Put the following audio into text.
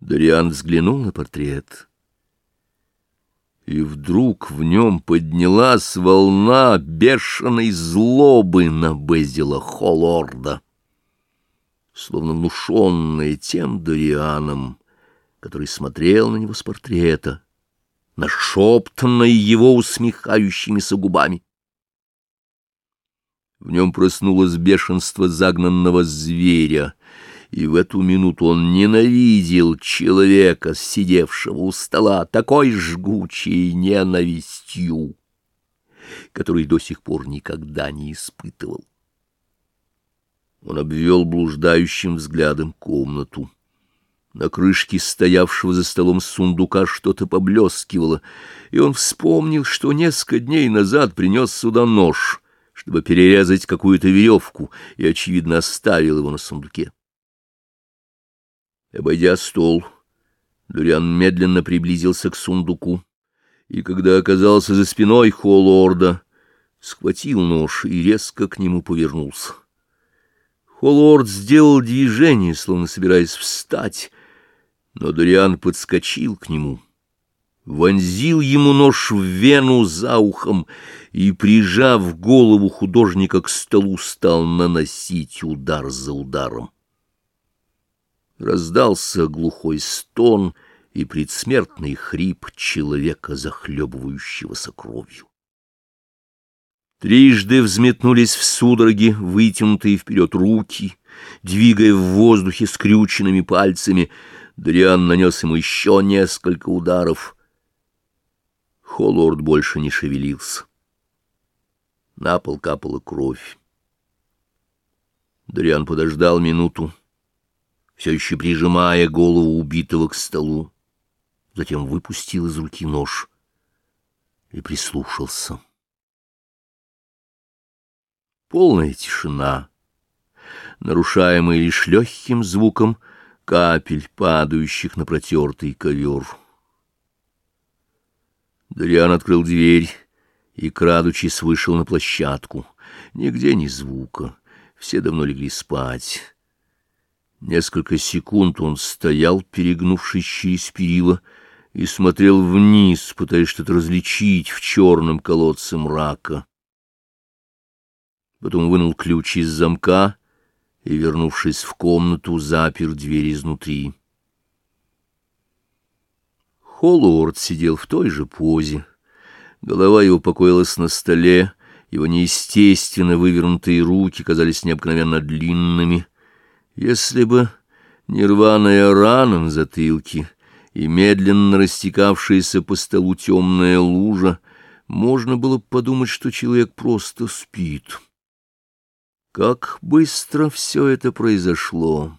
Дориан взглянул на портрет. И вдруг в нем поднялась волна бешеной злобы на Безила Холлорда, словно внушенная тем Дорианом, который смотрел на него с портрета, нашептанной его усмехающимися губами. В нем проснулось бешенство загнанного зверя — и в эту минуту он ненавидел человека, сидевшего у стола, такой жгучей ненавистью, который до сих пор никогда не испытывал. Он обвел блуждающим взглядом комнату. На крышке стоявшего за столом сундука что-то поблескивало, и он вспомнил, что несколько дней назад принес сюда нож, чтобы перерезать какую-то веревку, и, очевидно, оставил его на сундуке. Обойдя стол, Дуриан медленно приблизился к сундуку, и, когда оказался за спиной Холлорда, схватил нож и резко к нему повернулся. Холлорд сделал движение, словно собираясь встать, но Дуриан подскочил к нему, вонзил ему нож в вену за ухом и, прижав голову художника к столу, стал наносить удар за ударом. Раздался глухой стон и предсмертный хрип человека, захлебывающегося кровью. Трижды взметнулись в судороги вытянутые вперед руки, двигая в воздухе скрюченными пальцами. Дриан нанес ему еще несколько ударов. Холлорд больше не шевелился. На пол капала кровь. Дриан подождал минуту, все еще прижимая голову убитого к столу. Затем выпустил из руки нож и прислушался. Полная тишина, нарушаемая лишь легким звуком капель, падающих на протертый ковер. Дариан открыл дверь и, крадучись, вышел на площадку. Нигде ни звука, все давно легли спать. Несколько секунд он стоял, перегнувшись через перила, и смотрел вниз, пытаясь что-то различить в черном колодце мрака. Потом вынул ключ из замка и, вернувшись в комнату, запер дверь изнутри. Холлорд сидел в той же позе. Голова его покоилась на столе, его неестественно вывернутые руки казались необыкновенно длинными — если бы не рваная рана на затылке и медленно растекавшаяся по столу темная лужа, можно было подумать, что человек просто спит. Как быстро все это произошло!